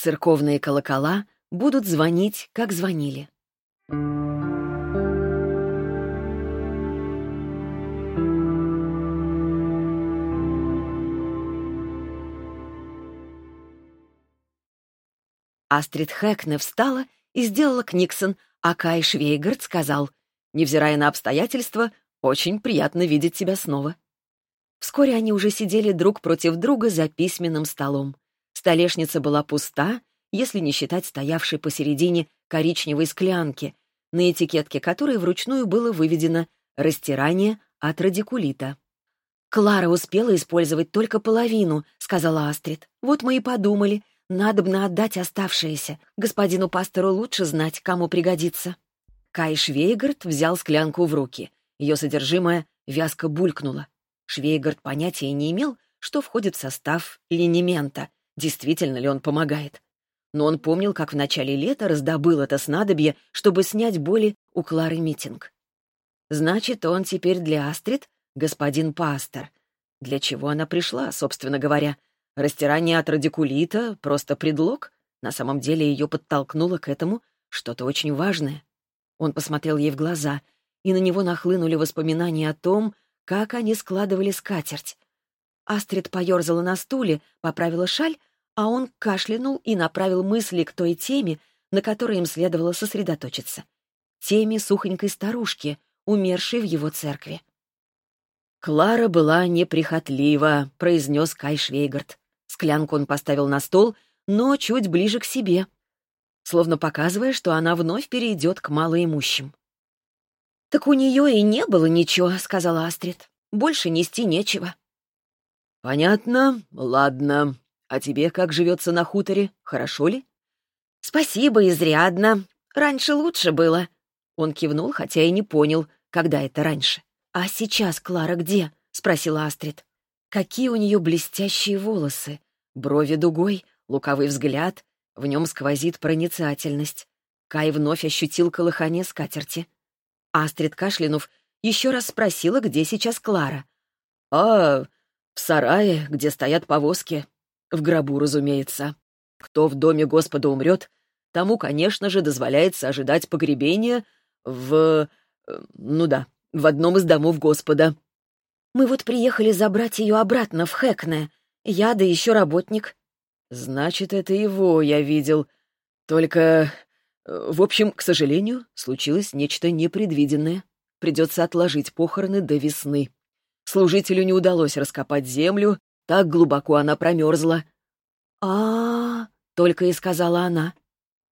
Церковные колокола будут звонить, как звонили. Астрид Хэкне встала и сделала Книксон, а Кай Швейгард сказал, «Невзирая на обстоятельства, очень приятно видеть тебя снова». Вскоре они уже сидели друг против друга за письменным столом. Столешница была пуста, если не считать стоявшей посередине коричневой склянки, на этикетке которой вручную было выведено «Растирание от радикулита». «Клара успела использовать только половину», — сказала Астрид. «Вот мы и подумали. Надобно отдать оставшееся. Господину пастору лучше знать, кому пригодится». Кай Швейгард взял склянку в руки. Ее содержимое вязко булькнуло. Швейгард понятия не имел, что входит в состав линемента, действительно ли он помогает. Но он помнил, как в начале лета раздобыл это снадобье, чтобы снять боли у Клары Митинг. Значит, он теперь для Астрид господин пастор. Для чего она пришла, собственно говоря? Растирание от радикулита — просто предлог? На самом деле ее подтолкнуло к этому что-то очень важное. Он посмотрел ей в глаза, и на него нахлынули воспоминания о том, как они складывали скатерть. Астрид поерзала на стуле, поправила шаль, а он кашлянул и направил мысли к той теме, на которой им следовало сосредоточиться. Теме сухонькой старушки, умершей в его церкви. «Клара была неприхотлива», — произнес Кай Швейгард. Склянку он поставил на стол, но чуть ближе к себе, словно показывая, что она вновь перейдет к малоимущим. «Так у нее и не было ничего», — сказала Астрид. «Больше нести нечего». «Понятно. Ладно. А тебе как живется на хуторе? Хорошо ли?» «Спасибо, изрядно. Раньше лучше было». Он кивнул, хотя и не понял, когда это раньше. «А сейчас Клара где?» — спросила Астрид. Какие у нее блестящие волосы, брови дугой, лукавый взгляд, в нем сквозит проницательность. Кай вновь ощутил колыхание скатерти. Астрид кашлянув еще раз спросила, где сейчас Клара. «А, в сарае, где стоят повозки. В гробу, разумеется. Кто в доме Господа умрет, тому, конечно же, дозволяется ожидать погребения в... Э, ну да, в одном из домов Господа». «Мы вот приехали забрать ее обратно в Хэкне. Я да еще работник». «Значит, это его я видел. Только Э, в общем, к сожалению, случилось нечто непредвиденное. Придется отложить похороны до весны. Служителю не удалось раскопать землю, так глубоко она промерзла. а, -а, только и сказала она.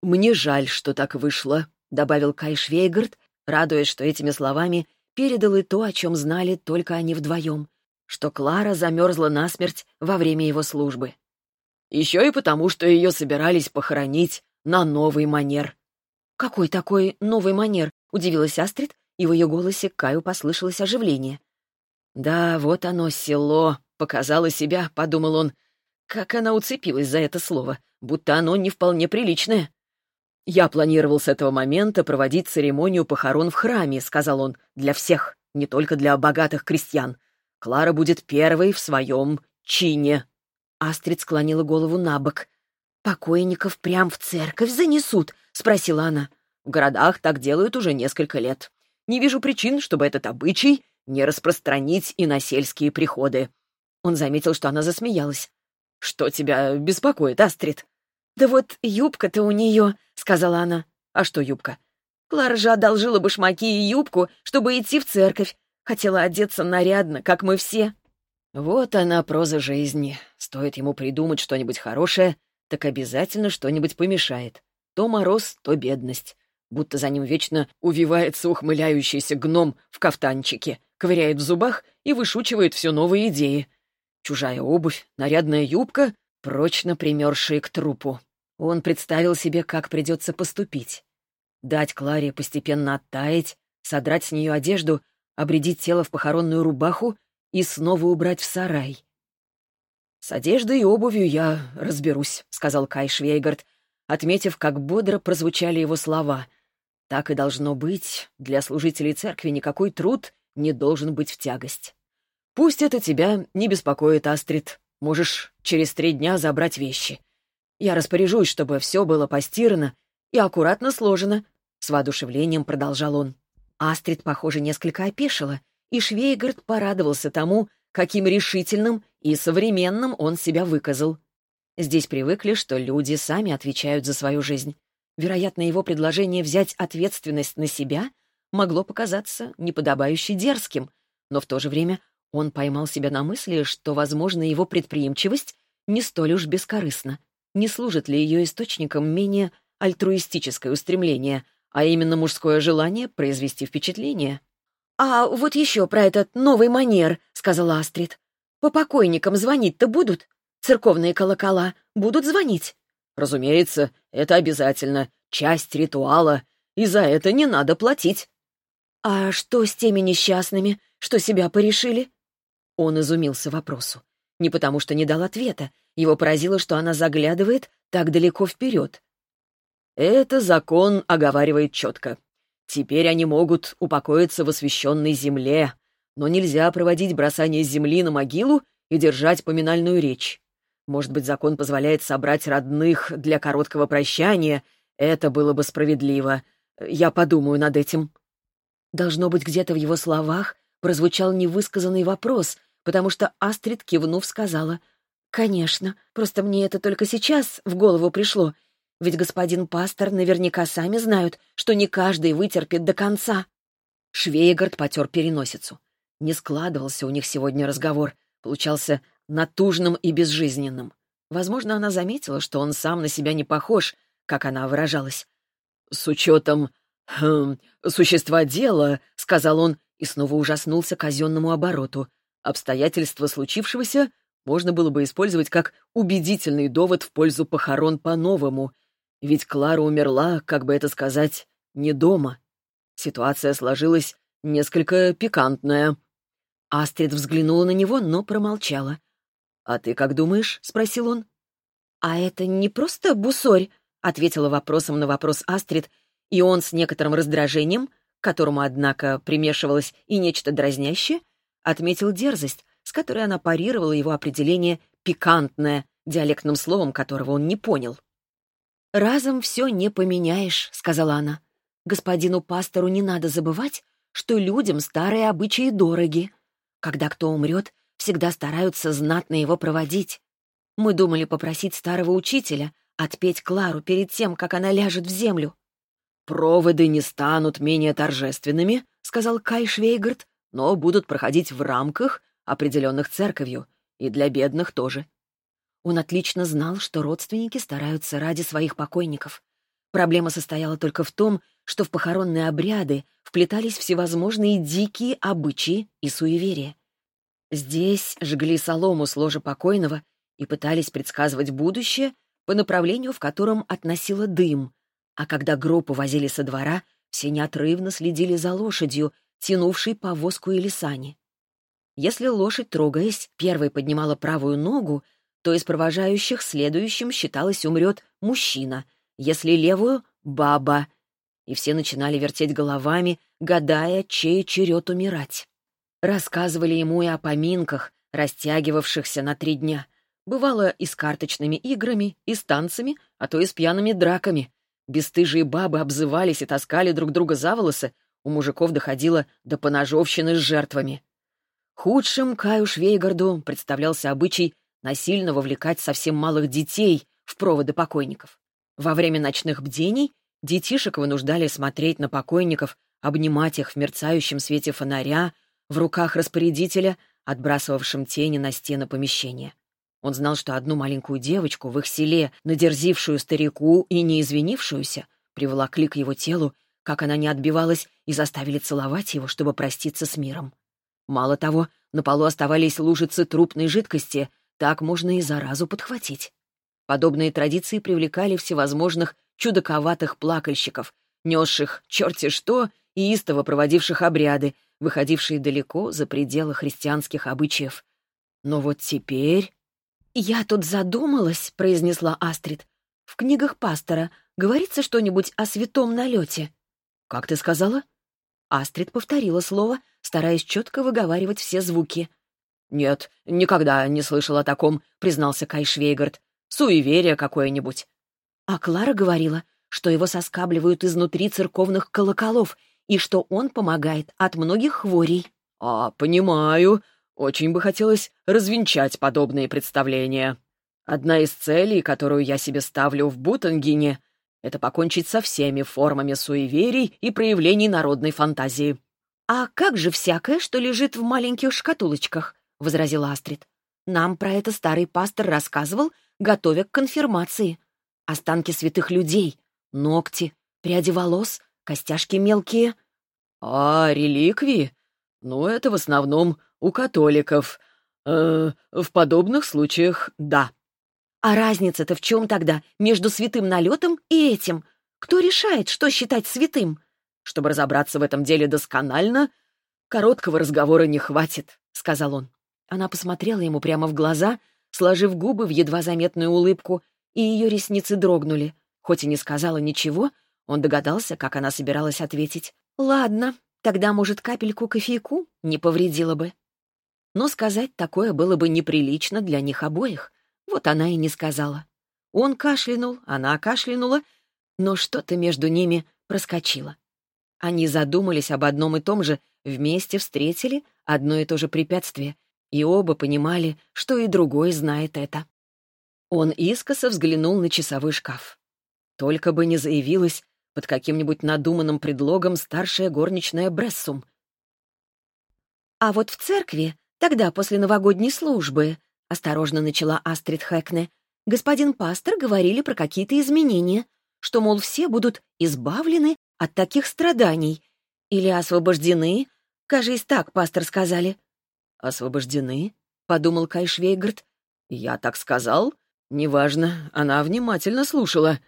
«Мне жаль, что так вышло», — добавил Кай Швейгард, радуясь, что этими словами передал и то, о чем знали только они вдвоем, что Клара замерзла насмерть во время его службы. Еще и потому, что ее собирались похоронить на новый манер. «Какой такой новый манер?» — удивилась Астрид, и в ее голосе Каю послышалось оживление. «Да, вот оно, село, показало себя», — подумал он. Как она уцепилась за это слово, будто оно не вполне приличное. «Я планировал с этого момента проводить церемонию похорон в храме», — сказал он, — «для всех, не только для богатых крестьян. Клара будет первой в своем чине». Астрид склонила голову на бок. «Покойников прям в церковь занесут?» — спросила она. «В городах так делают уже несколько лет. Не вижу причин, чтобы этот обычай не распространить и на сельские приходы». Он заметил, что она засмеялась. «Что тебя беспокоит, Астрид?» «Да вот юбка-то у нее», — сказала она. «А что юбка?» «Клара же одолжила башмаки и юбку, чтобы идти в церковь. Хотела одеться нарядно, как мы все». Вот она, проза жизни. Стоит ему придумать что-нибудь хорошее, так обязательно что-нибудь помешает. То мороз, то бедность. Будто за ним вечно увивается ухмыляющийся гном в кафтанчике, ковыряет в зубах и вышучивает все новые идеи. Чужая обувь, нарядная юбка, прочно примершие к трупу. Он представил себе, как придется поступить. Дать Кларе постепенно оттаять, содрать с нее одежду, обредить тело в похоронную рубаху и снова убрать в сарай. «С одеждой и обувью я разберусь», — сказал Кай Швейгард, отметив, как бодро прозвучали его слова. «Так и должно быть. Для служителей церкви никакой труд не должен быть в тягость. Пусть это тебя не беспокоит, Астрид. Можешь через три дня забрать вещи. Я распоряжусь, чтобы все было постирано и аккуратно сложено», — с воодушевлением продолжал он. Астрид, похоже, несколько опешила, и Швейгард порадовался тому, каким решительным и современным он себя выказал. Здесь привыкли, что люди сами отвечают за свою жизнь. Вероятно, его предложение взять ответственность на себя могло показаться неподобающе дерзким, но в то же время он поймал себя на мысли, что, возможно, его предприимчивость не столь уж бескорыстна. Не служит ли ее источником менее альтруистическое устремление, а именно мужское желание произвести впечатление? «А вот еще про этот новый манер», — сказала Астрид. «По покойникам звонить-то будут? Церковные колокола будут звонить?» «Разумеется, это обязательно. Часть ритуала. И за это не надо платить». «А что с теми несчастными, что себя порешили?» Он изумился вопросу. Не потому что не дал ответа. Его поразило, что она заглядывает так далеко вперед. «Это закон оговаривает четко. Теперь они могут упокоиться в освященной земле, но нельзя проводить бросание земли на могилу и держать поминальную речь. Может быть, закон позволяет собрать родных для короткого прощания. Это было бы справедливо. Я подумаю над этим». Должно быть, где-то в его словах прозвучал невысказанный вопрос, потому что Астрид, кивнув, сказала, «Конечно, просто мне это только сейчас в голову пришло, ведь господин пастор наверняка сами знают, что не каждый вытерпит до конца». Швейгард потер переносицу. Не складывался у них сегодня разговор, получался натужным и безжизненным. Возможно, она заметила, что он сам на себя не похож, как она выражалась. «С учетом хм, существа дела», — сказал он и снова ужаснулся казенному обороту. Обстоятельства случившегося можно было бы использовать как убедительный довод в пользу похорон по-новому. Ведь Клара умерла, как бы это сказать, не дома. Ситуация сложилась несколько пикантная. Астрид взглянула на него, но промолчала. «А ты как думаешь?» — спросил он. «А это не просто бусорь?» — ответила вопросом на вопрос Астрид, и он с некоторым раздражением, к которому, однако, примешивалось и нечто дразнящее, отметил дерзость, с которой она парировала его определение «пикантное», диалектным словом которого он не понял. «Разом все не поменяешь», — сказала она. «Господину пастору не надо забывать, что людям старые обычаи дороги. Когда кто умрет, всегда стараются знатно его проводить. Мы думали попросить старого учителя отпеть Клару перед тем, как она ляжет в землю. «Проводы не станут менее торжественными», — сказал Кай Швейгард, «но будут проходить в рамках, определенных церковью, и для бедных тоже». Он отлично знал, что родственники стараются ради своих покойников. Проблема состояла только в том, что в похоронные обряды вплетались всевозможные дикие обычаи и суеверия. Здесь жгли солому с ложа покойного и пытались предсказывать будущее по направлению, в котором относило дым. А когда гроб увозили со двора, все неотрывно следили за лошадью, тянувшей повозку или сани. Если лошадь, трогаясь, первой поднимала правую ногу, то из провожающих следующим считалось умрет мужчина, если левую — баба. И все начинали вертеть головами, гадая, чей черед умирать. Рассказывали ему и о поминках, растягивавшихся на три дня. Бывало и с карточными играми, и с танцами, а то и с пьяными драками. Бестыжие бабы обзывались и таскали друг друга за волосы, у мужиков доходило до поножовщины с жертвами. Худшим Каю Швейгарду представлялся обычай насильно вовлекать совсем малых детей в проводы покойников. Во время ночных бдений детишек вынуждали смотреть на покойников, обнимать их в мерцающем свете фонаря, в руках распорядителя, отбрасывавшим тени на стены помещения. Он знал, что одну маленькую девочку в их селе, надерзившую старику и не извинившуюся, приволокли к его телу, как она не отбивалась, и заставили целовать его, чтобы проститься с миром. Мало того, на полу оставались лужицы трупной жидкости, так можно и заразу подхватить. Подобные традиции привлекали всевозможных чудаковатых плакальщиков, несших черти что и истово проводивших обряды, выходившие далеко за пределы христианских обычаев. Но вот теперь... «Я тут задумалась», — произнесла Астрид. «В книгах пастора говорится что-нибудь о святом налете?» «Как ты сказала?» Астрид повторила слово, стараясь четко выговаривать все звуки. «Нет, никогда не слышал о таком», — признался Кай Швейгард. суеверие какое-нибудь». А Клара говорила, что его соскабливают изнутри церковных колоколов и что он помогает от многих хворей. «А, понимаю. Очень бы хотелось развенчать подобные представления. Одна из целей, которую я себе ставлю в Бутангене, это покончить со всеми формами суеверий и проявлений народной фантазии». «А как же всякое, что лежит в маленьких шкатулочках?» — возразила Астрид. «Нам про это старый пастор рассказывал, готовя к конфирмации. Останки святых людей, ногти, пряди волос, костяшки мелкие». «А, реликвии? Ну, это в основном у католиков. Э, в подобных случаях — да». «А разница-то в чем тогда между святым налетом и этим? Кто решает, что считать святым?» Чтобы разобраться в этом деле досконально, короткого разговора не хватит», — сказал он. Она посмотрела ему прямо в глаза, сложив губы в едва заметную улыбку, и ее ресницы дрогнули. Хоть и не сказала ничего, он догадался, как она собиралась ответить. «Ладно, тогда, может, капельку кофейку не повредила бы». Но сказать такое было бы неприлично для них обоих. Вот она и не сказала. Он кашлянул, она кашлянула, но что-то между ними проскочило. Они задумались об одном и том же, вместе встретили одно и то же препятствие, и оба понимали, что и другой знает это. Он искоса взглянул на часовой шкаф. Только бы не заявилась под каким-нибудь надуманным предлогом старшая горничная Брессум. «А вот в церкви, тогда после новогодней службы», — осторожно начала Астрид Хэкне, «господин пастор говорили про какие-то изменения, что, мол, все будут избавлены от таких страданий. Или освобождены? Кажись, так, пастор сказали. «Освобождены?» — подумал Кай Швейгард. «Я так сказал? Неважно, она внимательно слушала».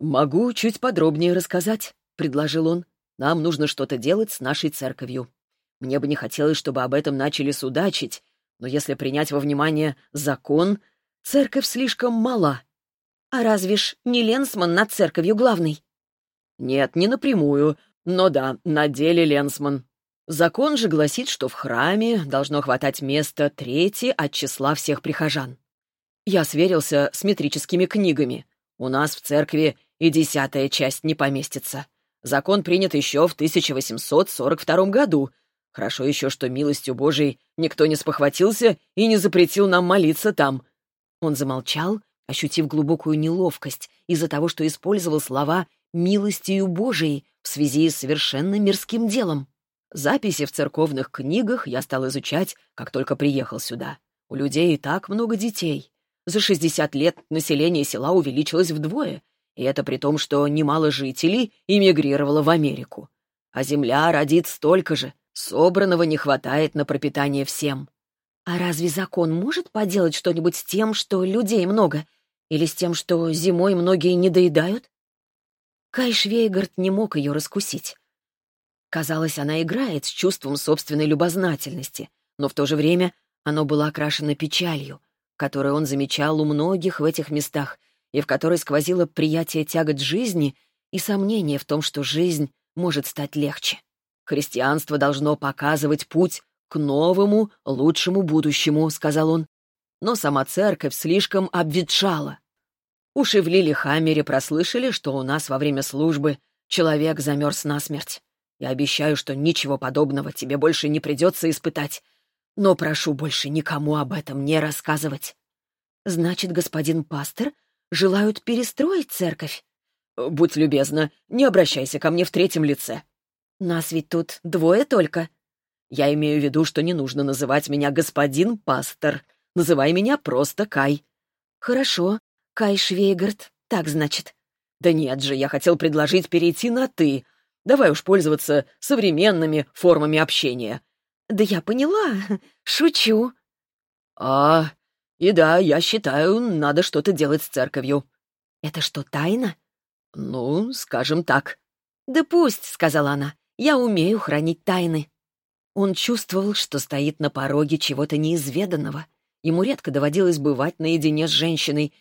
«Могу чуть подробнее рассказать», — предложил он. «Нам нужно что-то делать с нашей церковью. Мне бы не хотелось, чтобы об этом начали судачить, но если принять во внимание закон, церковь слишком мала». «А разве ж не Ленсман над церковью главный?» Нет, не напрямую, но да, на деле Ленсман. Закон же гласит, что в храме должно хватать места трети от числа всех прихожан. Я сверился с метрическими книгами. У нас в церкви и десятая часть не поместится. Закон принят еще в 1842 году. Хорошо еще, что милостью Божией никто не спохватился и не запретил нам молиться там. Он замолчал, ощутив глубокую неловкость из-за того, что использовал слова милостью Божией в связи с совершенно мирским делом. Записи в церковных книгах я стал изучать, как только приехал сюда. У людей и так много детей. За 60 лет население села увеличилось вдвое, и это при том, что немало жителей эмигрировало в Америку. А земля родит столько же, собранного не хватает на пропитание всем. А разве закон может поделать что-нибудь с тем, что людей много? Или с тем, что зимой многие не доедают? Кай Швейгард не мог ее раскусить. Казалось, она играет с чувством собственной любознательности, но в то же время оно было окрашено печалью, которую он замечал у многих в этих местах и в которой сквозило приятие тягот жизни и сомнение в том, что жизнь может стать легче. «Христианство должно показывать путь к новому, лучшему будущему», — сказал он. Но сама церковь слишком обветшала, Уши в Лилихаммере прослышали, что у нас во время службы человек замерз насмерть. Я обещаю, что ничего подобного тебе больше не придется испытать. Но прошу больше никому об этом не рассказывать. Значит, господин пастор желают перестроить церковь? Будь любезна, не обращайся ко мне в третьем лице. Нас ведь тут двое только. Я имею в виду, что не нужно называть меня господин пастор. Называй меня просто Кай. Хорошо, Кай Швейгард, так значит. Да нет же, я хотел предложить перейти на «ты». Давай уж пользоваться современными формами общения. Да я поняла, шучу. А, и да, я считаю, надо что-то делать с церковью. Это что, тайна? Ну, скажем так. Да пусть, сказала она, я умею хранить тайны. Он чувствовал, что стоит на пороге чего-то неизведанного. Ему редко доводилось бывать наедине с женщиной,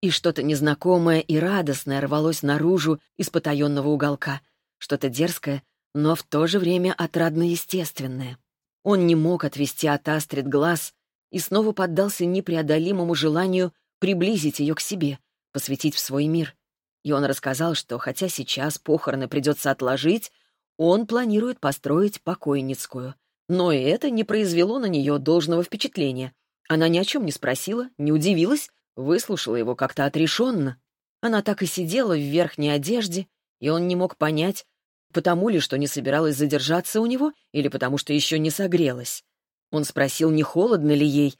и что-то незнакомое и радостное рвалось наружу из потаенного уголка, что-то дерзкое, но в то же время отрадно естественное. Он не мог отвести от Астрид глаз и снова поддался непреодолимому желанию приблизить ее к себе, посвятить в свой мир. И он рассказал, что хотя сейчас похороны придется отложить, он планирует построить покойницкую. Но и это не произвело на нее должного впечатления. Она ни о чем не спросила, не удивилась, выслушала его как-то отрешенно. Она так и сидела в верхней одежде, и он не мог понять, потому ли, что не собиралась задержаться у него, или потому что еще не согрелась. Он спросил, не холодно ли ей.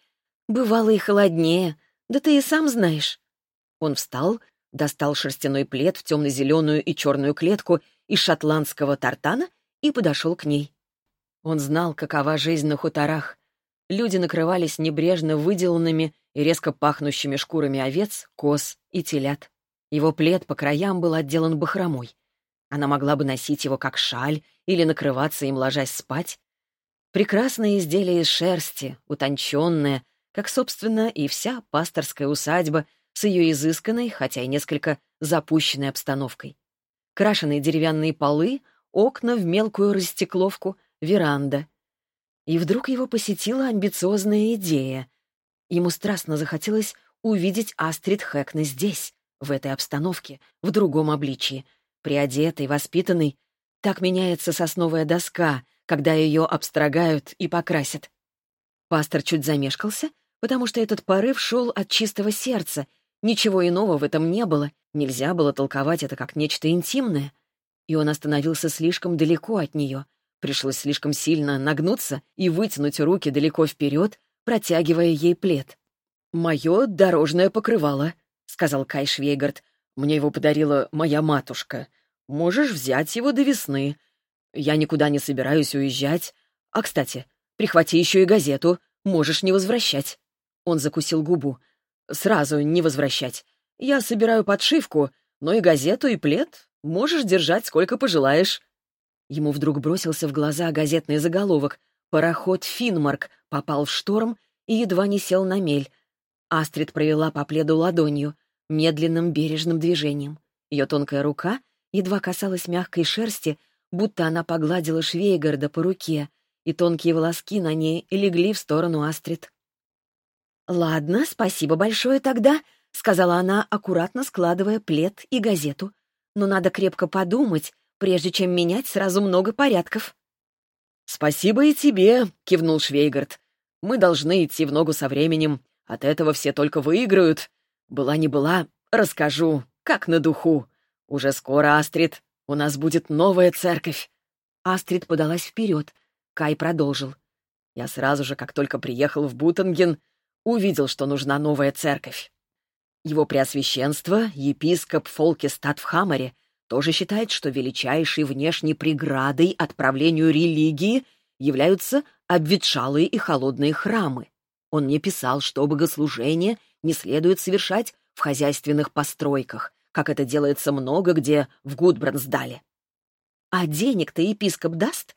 «Бывало и холоднее. Да ты и сам знаешь». Он встал, достал шерстяной плед в темно-зеленую и черную клетку из шотландского тартана и подошел к ней. Он знал, какова жизнь на хуторах. Люди накрывались небрежно выделанными и резко пахнущими шкурами овец, коз и телят. Его плед по краям был отделан бахромой. Она могла бы носить его как шаль или накрываться им, ложась спать. Прекрасное изделие из шерсти, утонченное, как, собственно, и вся пасторская усадьба с ее изысканной, хотя и несколько запущенной обстановкой. Крашеные деревянные полы, окна в мелкую растекловку, веранда. И вдруг его посетила амбициозная идея. Ему страстно захотелось увидеть Астрид Хэкна здесь, в этой обстановке, в другом обличии, приодетой, воспитанной. Так меняется сосновая доска, когда ее обстрогают и покрасят. Пастор чуть замешкался, потому что этот порыв шел от чистого сердца. Ничего иного в этом не было, нельзя было толковать это как нечто интимное. И он остановился слишком далеко от нее. Пришлось слишком сильно нагнуться и вытянуть руки далеко вперед, протягивая ей плед. «Мое дорожное покрывало», — сказал Кай Швейгард. «Мне его подарила моя матушка. Можешь взять его до весны. Я никуда не собираюсь уезжать. А, кстати, прихвати еще и газету. Можешь не возвращать». Он закусил губу. «Сразу не возвращать. Я собираю подшивку, но и газету, и плед можешь держать сколько пожелаешь». Ему вдруг бросился в глаза газетный заголовок. Пароход «Финмарк» попал в шторм и едва не сел на мель. Астрид провела по пледу ладонью, медленным бережным движением. Ее тонкая рука едва касалась мягкой шерсти, будто она погладила Швейгарда по руке, и тонкие волоски на ней легли в сторону Астрид. «Ладно, спасибо большое тогда», — сказала она, аккуратно складывая плед и газету. «Но надо крепко подумать, прежде чем менять сразу много порядков». «Спасибо и тебе», — кивнул Швейгард. «Мы должны идти в ногу со временем. От этого все только выиграют. Была не была, расскажу, как на духу. Уже скоро, Астрид, у нас будет новая церковь». Астрид подалась вперед. Кай продолжил. «Я сразу же, как только приехал в Бутанген, увидел, что нужна новая церковь. Его Преосвященство, епископ Фолкестад в Хамаре, тоже считает, что величайшей внешней преградой отправлению религии являются обветшалые и холодные храмы. Он мне писал, что богослужение не следует совершать в хозяйственных постройках, как это делается много где в Гудбрансдале. А денег-то епископ даст?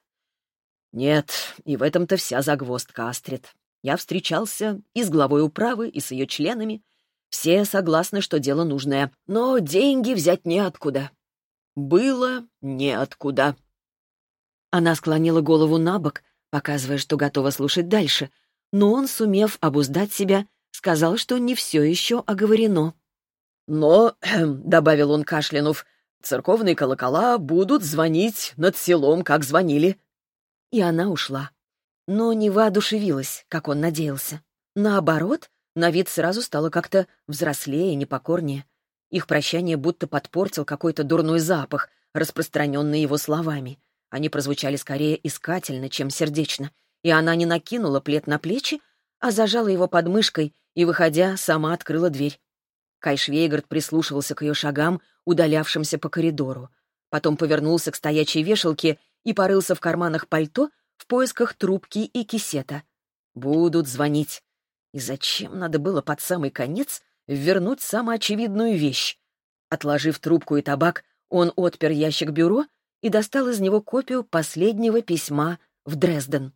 Нет, и в этом-то вся загвоздка, Астрид. Я встречался и с главой управы, и с ее членами. Все согласны, что дело нужное, но деньги взять неоткуда. Было неоткуда. Она склонила голову на бок, показывая, что готова слушать дальше, но он, сумев обуздать себя, сказал, что не все еще оговорено. «Но», — добавил он, кашлянув, — «церковные колокола будут звонить над селом, как звонили». И она ушла но не воодушевилась, как он надеялся. Наоборот, на вид сразу стало как-то взрослее, непокорнее. Их прощание будто подпортил какой-то дурной запах, распространенный его словами. Они прозвучали скорее искательно, чем сердечно, и она не накинула плед на плечи, а зажала его под мышкой и, выходя, сама открыла дверь. Кай Швейгард прислушивался к ее шагам, удалявшимся по коридору. Потом повернулся к стоячей вешалке и порылся в карманах пальто, в поисках трубки и кисета. Будут звонить. И зачем надо было под самый конец вернуть самоочевидную вещь? Отложив трубку и табак, он отпер ящик бюро и достал из него копию последнего письма в Дрезден.